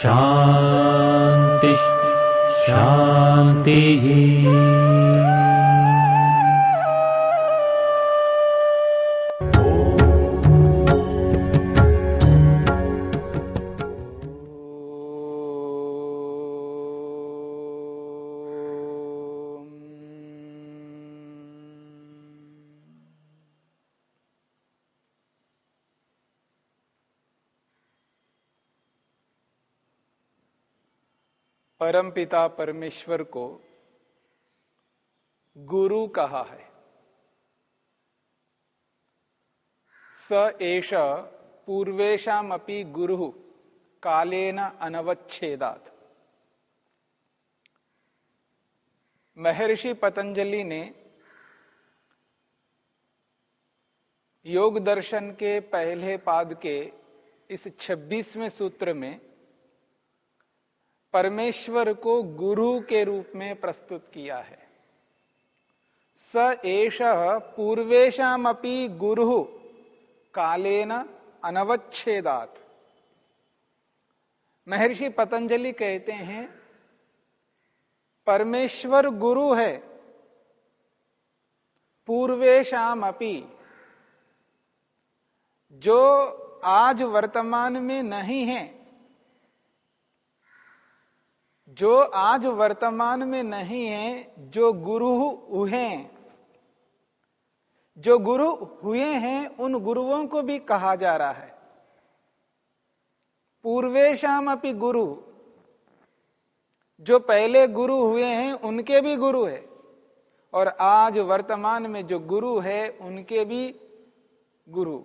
शान्तिः शान्तिः परमपिता परमेश्वर को गुरु कहा है। स एष पूर्वेशामपि गुरु कालेन अनवच्छेदात। महर्षि पतंजलि ने योग दर्शन के पहले पाद के इस 26वें सूत्र में परमेश्वर को गुरु के रूप में प्रस्तुत किया है। स एष पूर्वेशमपि गुरु कालेन अनवच्छेदात। महर्षि पतंजलि कहते हैं, परमेश्वर गुरु है पूर्वेशम अपि जो आज वर्तमान में नहीं है जो आज वर्तमान में नहीं है, जो गुरु हुए जो गुरु हुए हैं, उन गुरुओं को भी कहा जा रहा है। पूर्वेशम अपनी गुरु। जो पहले गुरु हुए हैं, उनके भी गुरु है। और आज वर्तमान में जो गुरु है, उनके भी गुरु।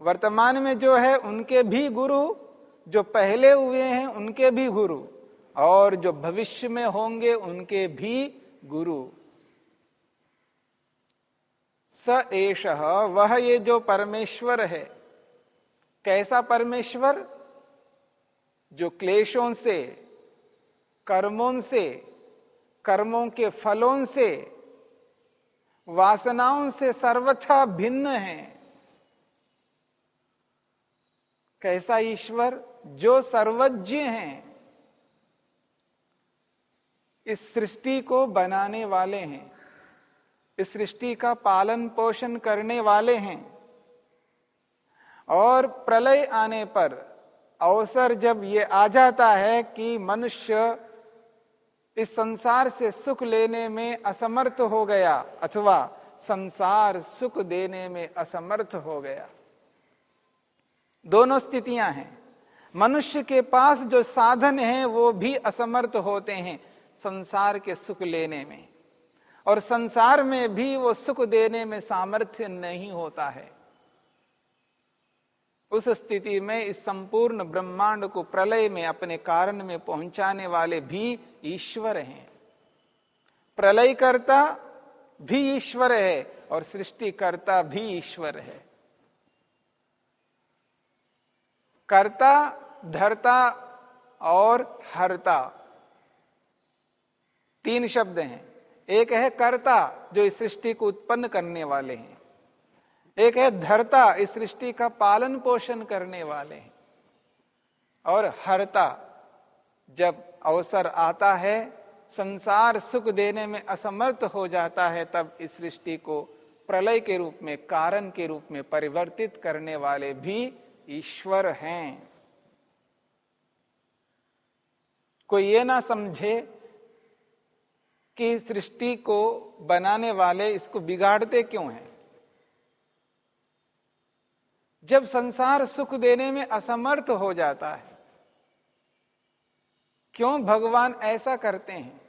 वर्तमान में जो है, उनके भी गुरु। जो पहले हुए हैं, उनके भी गुरु। और जो भविष्य में होंगे उनके भी गुरु। स एष, वह ये जो परमेश्वर है। कैसा परमेश्वर? जो क्लेशों से, कर्मों से, कर्मों के फलों से, वासनाओं से सर्वथा भिन्न है। कैसा ईश्वर? जो सर्वज्ञ हैं। इस सृष्टि को बनाने वाले हैं। इस सृष्टि का पालन पोषण करने वाले हैं। और प्रलय आने पर अवसर जब ये आ जाता है कि मनुष्य इस संसार से सुख लेने में असमर्थ हो गया अथवा संसार सुख देने में असमर्थ हो गया। दोनों स्थितियाँ हैं। मनुष्य के पास जो साधन है, वो भी असमर्थ होते हैं। संसार के सुख लेने में। और संसार में भी वो सुख देने में सामर्थ्य नहीं होता है। उस स्थिति में इस संपूर्ण ब्रह्मांड को प्रलय में अपने कारण में पहुँचाने वाले भी ईश्वर हैं। प्रलय करता भी ईश्वर है और सृष्टिकर्ता भी ईश्वर है। कर्ता, धरता और हरता तीन शब्द हैं। एक है कर्ता, जो इस सृष्टि को उत्पन्न करने वाले हैं। एक है धरता, इस सृष्टि का पालन पोषण करने वाले हैं। और हरता, जब अवसर आता है, संसार सुख देने में असमर्थ हो जाता है, तब इस सृष्टि को प्रलय के रूप में, कारण के रूप में परिवर्तित करने वाले भी ईश्वर हैं। कोई ये ना समझे कि सृष्टि को बनाने वाले इसको बिगाड़ते क्यों हैं? जब संसार सुख देने में असमर्थ हो जाता है, क्यों भगवान ऐसा करते हैं?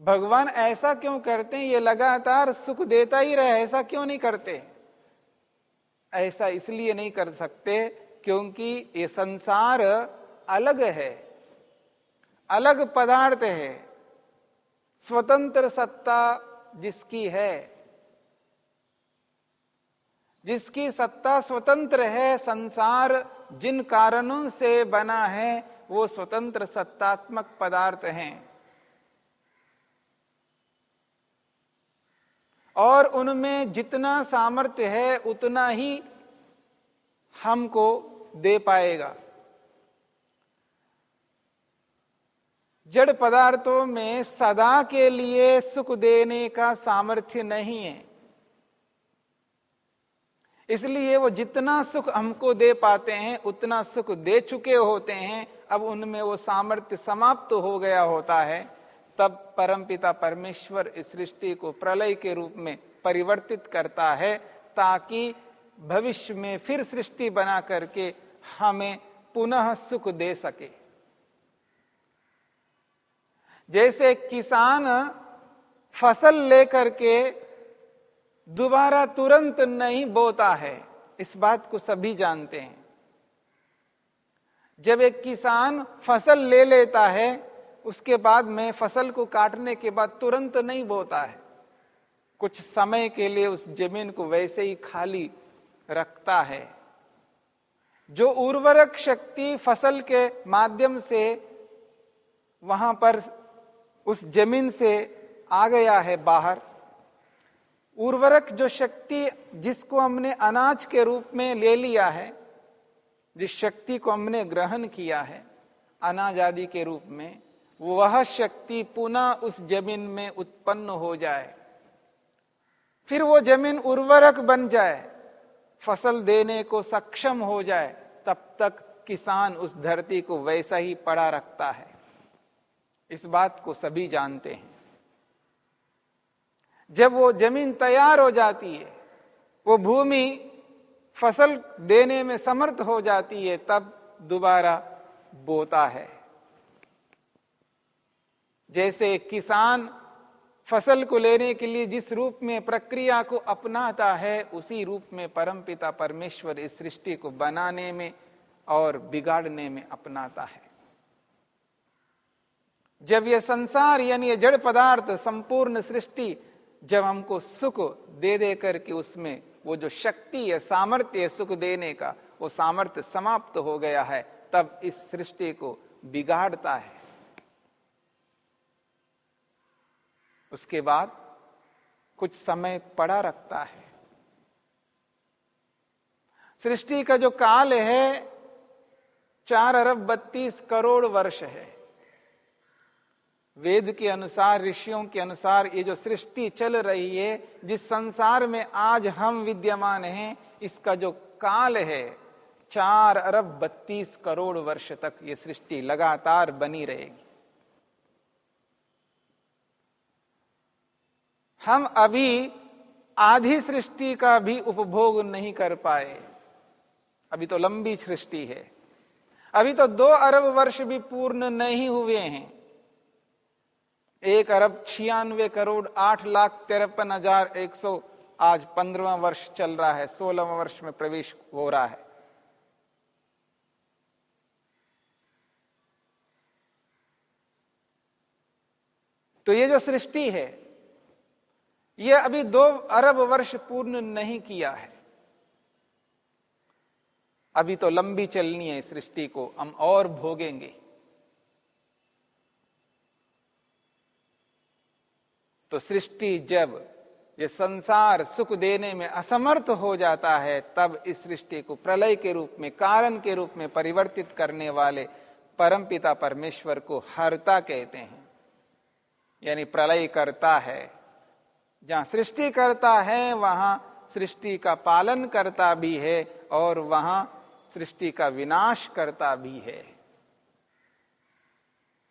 भगवान ऐसा क्यों करते हैं? ये लगातार सुख देता ही रहे, ऐसा क्यों नहीं करते? ऐसा इसलिए नहीं कर सकते क्योंकि ये संसार अलग है। अलग पदार्थ है। स्वतंत्र सत्ता जिसकी है, जिसकी सत्ता स्वतंत्र है, संसार जिन कारणों से बना है, वो स्वतंत्र सत्तात्मक पदार्थ हैं। और उनमें जितना सामर्थ्य है, उतना ही हमको दे पाएगा। जड़ पदार्थों में सदा के लिए सुख देने का सामर्थ्य नहीं है। इसलिए वो जितना सुख हमको दे पाते हैं, उतना सुख दे चुके होते हैं, अब उनमें वो सामर्थ्य समाप्त हो गया होता है। तब परमपिता परमेश्वर इस सृष्टि को प्रलय के रूप में परिवर्तित करता है, ताकि भविष्य में फिर सृष्टि बना करके हमें पुनः सुख दे सके। जैसे किसान फ़सल लेकर के दोबारा तुरंत नहीं बोता है, इस बात को सभी जानते हैं। जब एक किसान फ़सल ले लेता है, उसके बाद में फ़सल को काटने के बाद तुरंत नहीं बोता है। कुछ समय के लिए उस ज़मीन को वैसे ही खाली रखता है। जो उर्वरक शक्ति फ़सल के माध्यम से वहाँ पर उस ज़मीन से आ गया है बाहर। उर्वरक जो शक्ति जिसको हमने अनाज के रूप में ले लिया है, जिस शक्ति को हमने ग्रहण किया है, अनाज आदि के रूप में, वह शक्ति पुनः उस ज़मीन में उत्पन्न हो जाए। फिर वो ज़मीन उर्वरक बन जाए, फ़सल देने को सक्षम हो जाए, तब तक किसान उस धरती को वैसा ही पड़ा रखता है। इस बात को सभी जानते हैं। जब वो ज़मीन तैयार हो जाती है, वो भूमि फ़सल देने में समर्थ हो जाती है, तब दोबारा बोता है। जैसे किसान फ़सल को लेने के लिए जिस रूप में प्रक्रिया को अपनाता है, उसी रूप में परमपिता परमेश्वर इस सृष्टि को बनाने में और बिगाड़ने में अपनाता है। जब यह संसार यानी यह जड़ पदार्थ संपूर्ण सृष्टि जब हमको सुख दे दे करके उसमें वो जो शक्ति है सामर्थ्य है सुख देने का वो सामर्थ्य समाप्त हो गया है, तब इस सृष्टि को बिगाड़ता है। उसके बाद कुछ समय पड़ा रखता है। सृष्टि का जो काल है, चार अरब बत्तीस करोड़ वर्ष है। वेद के अनुसार, ऋषियों के अनुसार ये जो सृष्टि चल रही है, जिस संसार में आज हम विद्यमान हैं, इसका जो काल है, चार अरब बत्तीस करोड़ वर्ष तक ये सृष्टि लगातार बनी रहेगी। हम अभी आधी सृष्टि का भी उपभोग नहीं कर पाए। अभी तो लंबी सृष्टि है। अभी तो दो अरब वर्ष भी पूर्ण नहीं हुए हैं। एक अरब छियानवे करोड़ आठ लाख तिरपन हज़ार एक सौ। आज पंद्रवा वर्ष चल रहा है, सोलहवा वर्ष में प्रवेश हो रहा है। तो ये जो सृष्टि है यह अभी दो अरब वर्ष पूर्ण नहीं किया है। अभी तो लंबी चलनी है सृष्टि को, हम और भोगेंगे। तो सृष्टि जब ये संसार सुख देने में असमर्थ हो जाता है, तब इस सृष्टि को प्रलय के रूप में, कारण के रूप में परिवर्तित करने वाले परमपिता परमेश्वर को हरता कहते हैं। यानी प्रलय करता है। जहाँ सृष्टि करता है, वहाँ सृष्टि का पालन करता भी है और वहाँ सृष्टि का विनाश करता भी है।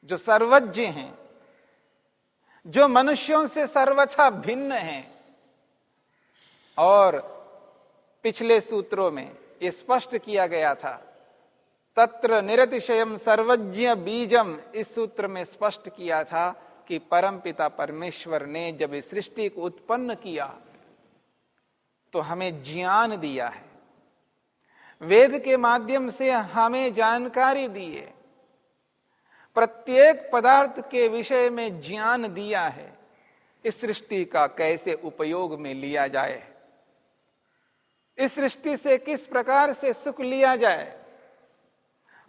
जो सर्वज्ञ हैं जो मनुष्यों से सर्वथा भिन्न है। और पिछले सूत्रों में ये स्पष्ट किया गया था, तत्र निरतिशयम सर्वज्ञ बीजम इस सूत्र में स्पष्ट किया था कि परमपिता परमेश्वर ने जब इस सृष्टि को उत्पन्न किया तो हमें ज्ञान दिया है। वेद के माध्यम से हमें जानकारी दी है। प्रत्येक पदार्थ के विषय में ज्ञान दिया है, इस सृष्टि का कैसे उपयोग में लिया जाए? इस सृष्टि से किस प्रकार से सुख लिया जाए?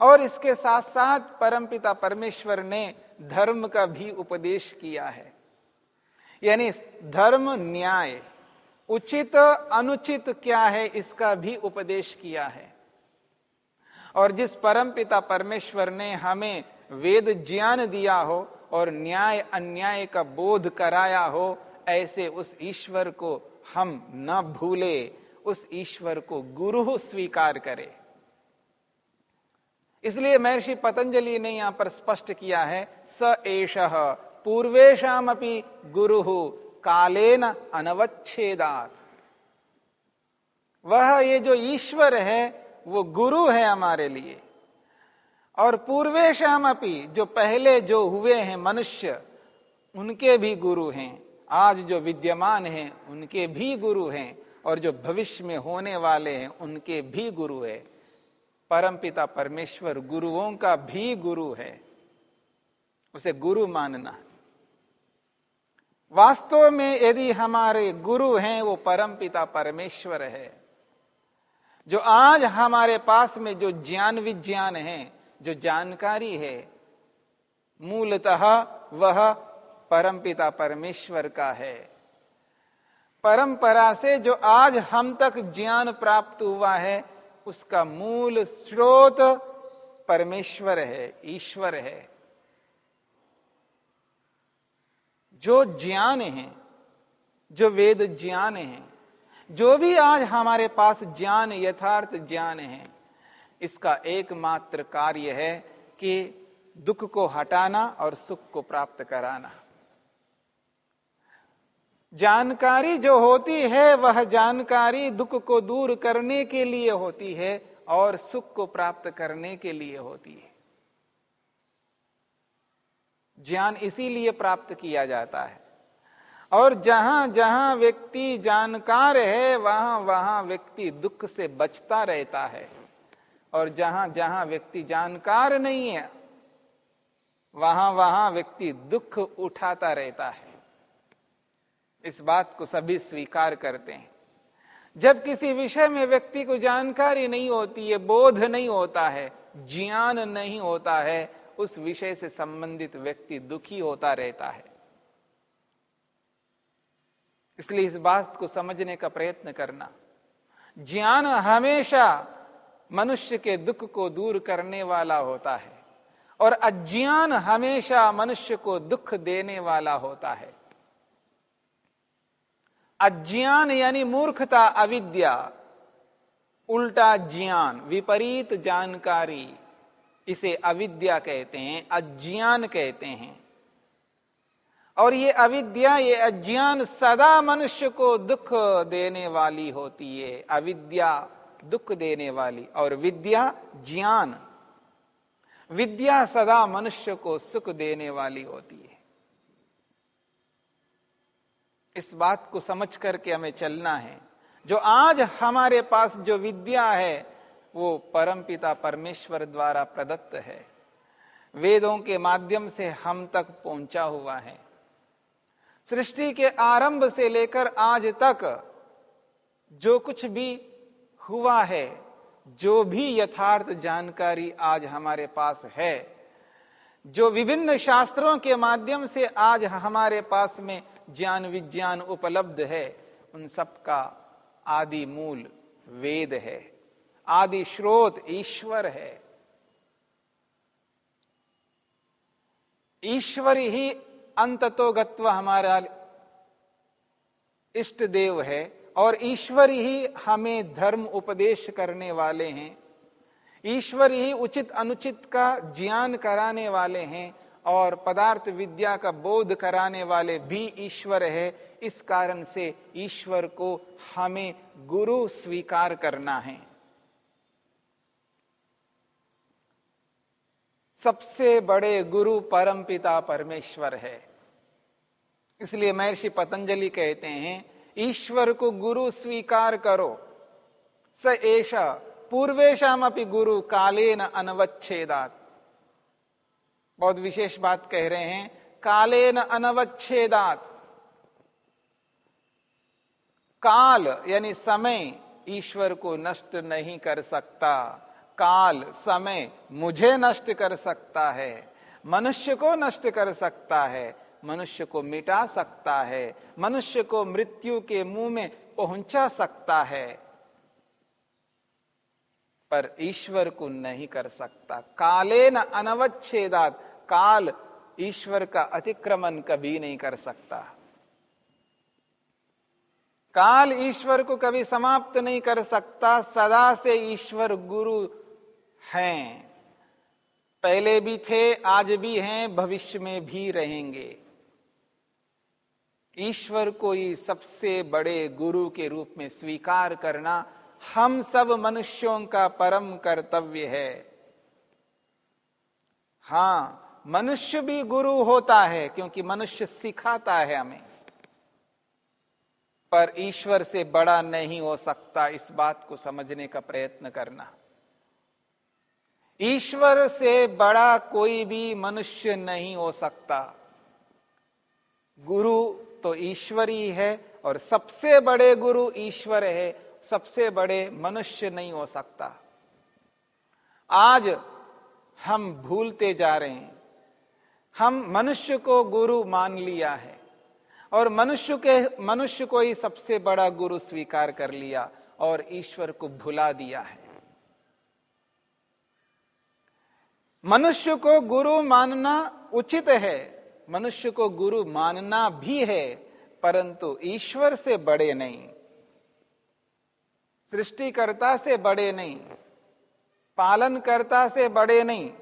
और इसके साथ साथ परमपिता परमेश्वर ने धर्म का भी उपदेश किया है। यानी धर्म न्याय, उचित, अनुचित क्या है, इसका भी उपदेश किया है। और जिस परमपिता परमेश्वर ने हमें वेद ज्ञान दिया हो और न्याय अन्याय का बोध कराया हो, ऐसे उस ईश्वर को हम न भूले, उस ईश्वर को गुरु स्वीकार करें। इसलिए महर्षि पतंजलि ने यहाँ पर स्पष्ट किया है, स एष पूर्वेशम अपनी गुरु, कालेन अनवच्छेदात। वह ये जो ईश्वर है, वो गुरु है हमारे लिए। और पूर्वेशम अपी, जो पहले जो हुए हैं मनुष्य, उनके भी गुरु हैं। आज जो विद्यमान हैं, उनके भी गुरु हैं, और जो भविष्य में होने वाले हैं, उनके भी गुरु है। परमपिता परमेश्वर गुरुओं का भी गुरु है। उसे गुरु मानना वास्तव में यदि हमारे गुरु हैं, वो परमपिता परमेश्वर है। जो आज हमारे पास में जो ज्ञान विज्ञान है जो जानकारी है, मूलतः वह परमपिता परमेश्वर का है। परंपरा से जो आज हम तक ज्ञान प्राप्त हुआ है, उसका मूल स्रोत परमेश्वर है, ईश्वर है। जो ज्ञान है, जो वेद ज्ञान है, जो भी आज हमारे पास ज्ञान, यथार्थ ज्ञान है इसका एकमात्र कार्य है कि दुख को हटाना और सुख को प्राप्त कराना। जानकारी जो होती है, वह जानकारी दुख को दूर करने के लिए होती है और सुख को प्राप्त करने के लिए होती है। ज्ञान इसीलिए प्राप्त किया जाता है। और जहाँ जहाँ व्यक्ति जानकार है, वहाँ वहाँ व्यक्ति दुख से बचता रहता है। और जहाँ जहाँ व्यक्ति जानकार नहीं है, वहाँ वहाँ व्यक्ति दुख उठाता रहता है। इस बात को सभी स्वीकार करते हैं। जब किसी विषय में व्यक्ति को जानकारी नहीं होती है बोध नहीं होता है, ज्ञान नहीं होता है, उस विषय से संबंधित व्यक्ति दुखी होता रहता है। इसलिए इस बात को समझने का प्रयत्न करना। ज्ञान हमेशा मनुष्य के दुख को दूर करने वाला होता है और अज्ञान हमेशा मनुष्य को दुख देने वाला होता है। अज्ञान यानी मूर्खता, अविद्या, उल्टा ज्ञान, विपरीत जानकारी, इसे अविद्या कहते हैं, अज्ञान कहते हैं। और ये अविद्या, ये अज्ञान सदा मनुष्य को दुख देने वाली होती है। अविद्या दुख देने वाली और विद्या ज्ञान। विद्या सदा मनुष्य को सुख देने वाली होती है। इस बात को समझ करके हमें चलना है। जो आज हमारे पास जो विद्या है, वो परमपिता परमेश्वर द्वारा प्रदत्त है। वेदों के माध्यम से हम तक पहुँचा हुआ है। सृष्टि के आरंभ से लेकर आज तक जो कुछ भी हुआ है, जो भी यथार्थ जानकारी आज हमारे पास है, जो विभिन्न शास्त्रों के माध्यम से आज हमारे पास में ज्ञान विज्ञान उपलब्ध है, उन सब का आदि मूल वेद है, आदि स्रोत ईश्वर है। ईश्वर ही अंततोगत्व हमारा इष्ट देव है। और ईश्वर ही हमें धर्म उपदेश करने वाले हैं। ईश्वर ही उचित अनुचित का ज्ञान कराने वाले हैं और पदार्थ विद्या का बोध कराने वाले भी ईश्वर है। इस कारण से ईश्वर को हमें गुरु स्वीकार करना है। सबसे बड़े गुरु परमपिता परमेश्वर है। इसलिए महर्षि पतंजलि कहते हैं ईश्वर को गुरु स्वीकार करो। स ऐसा पूर्वेशम अपनी गुरु काले न अनवच्छेदात। बहुत विशेष बात कह रहे हैं काले न अनवच्छेदात। काल, यानी समय, ईश्वर को नष्ट नहीं कर सकता। काल, समय मुझे नष्ट कर सकता है, मनुष्य को नष्ट कर सकता है मनुष्य को मिटा सकता है, मनुष्य को मृत्यु के मुँह में पहुँचा सकता है। पर ईश्वर को नहीं कर सकता। काले न अनवच्छेदात, काल ईश्वर का अतिक्रमण कभी नहीं कर सकता। काल ईश्वर को कभी समाप्त नहीं कर सकता, सदा से ईश्वर गुरु हैं। पहले भी थे, आज भी हैं, भविष्य में भी रहेंगे। ईश्वर को ही सबसे बड़े गुरु के रूप में स्वीकार करना हम सब मनुष्यों का परम कर्तव्य है। हाँ, मनुष्य भी गुरु होता है क्योंकि मनुष्य सिखाता है हमें। पर ईश्वर से बड़ा नहीं हो सकता इस बात को समझने का प्रयत्न करना। ईश्वर से बड़ा कोई भी मनुष्य नहीं हो सकता। गुरु तो ईश्वर ही और सबसे बड़े गुरु ईश्वर है, सबसे बड़े मनुष्य नहीं हो सकता। आज हम भूलते जा रहे हैं। हम मनुष्य को गुरु मान लिया है और मनुष्य के, मनुष्य को ही सबसे बड़ा गुरु स्वीकार कर लिया और ईश्वर को भुला दिया है। मनुष्य को गुरु मानना उचित है। मनुष्य को गुरु मानना भी है, परंतु ईश्वर से बड़े नहीं। सृष्टिकर्ता से बड़े नहीं। पालनकर्ता से बड़े नहीं।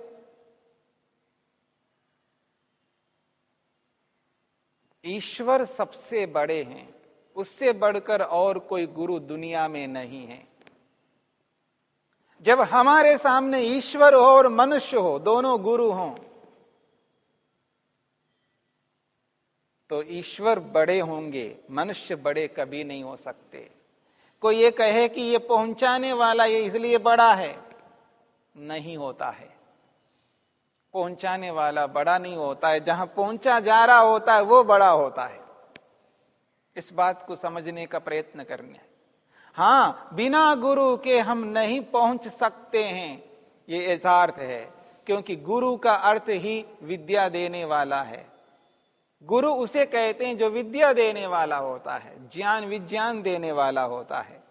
ईश्वर सबसे बड़े हैं। उससे बढ़कर और कोई गुरु दुनिया में नहीं है। जब हमारे सामने ईश्वर हो और मनुष्य हो, दोनों गुरु हों तो ईश्वर बड़े होंगे, मनुष्य बड़े कभी नहीं हो सकते। कोई ये कहे कि ये पहुँचाने वाला ये इसलिए बड़ा है, नहीं होता है। पहुँचाने वाला बड़ा नहीं होता है, जहाँ पहुँचा जा रहा होता है, वो बड़ा होता है। इस बात को समझने का प्रयत्न करने। हाँ, बिना गुरु के हम नहीं पहुँच सकते हैं, ये यथार्थ है, क्योंकि गुरु का अर्थ ही विद्या देने वाला है। गुरु उसे कहते हैं जो विद्या देने वाला होता है, ज्ञान विज्ञान देने वाला होता है।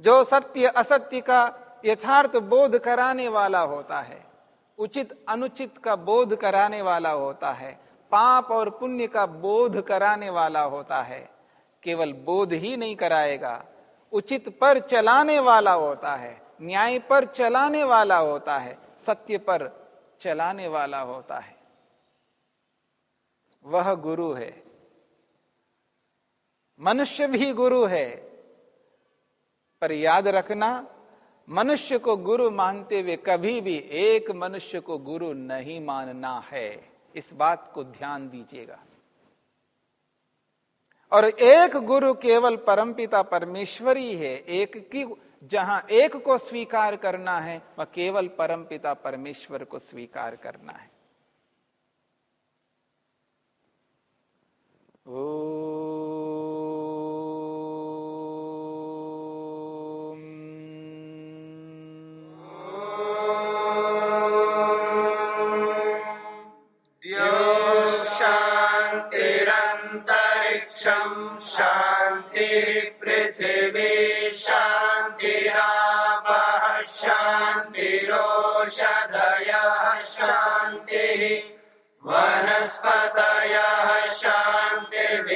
जो सत्य असत्य का यथार्थ बोध कराने वाला होता है, उचित अनुचित का बोध कराने वाला होता है, पाप और पुण्य का बोध कराने वाला होता है, केवल बोध ही नहीं कराएगा, उचित पर चलाने वाला होता है, न्याय पर चलाने वाला होता है, सत्य पर चलाने वाला होता है। वह गुरु है। मनुष्य भी गुरु है। पर याद रखना, मनुष्य को गुरु मानते हुए कभी भी एक मनुष्य को गुरु नहीं मानना है। इस बात को ध्यान दीजिएगा। और एक गुरु केवल परमपिता परमेश्वर ही। एक की, जहाँ एक को स्वीकार करना है, वह केवल परमपिता परमेश्वर को स्वीकार करना है। Oh.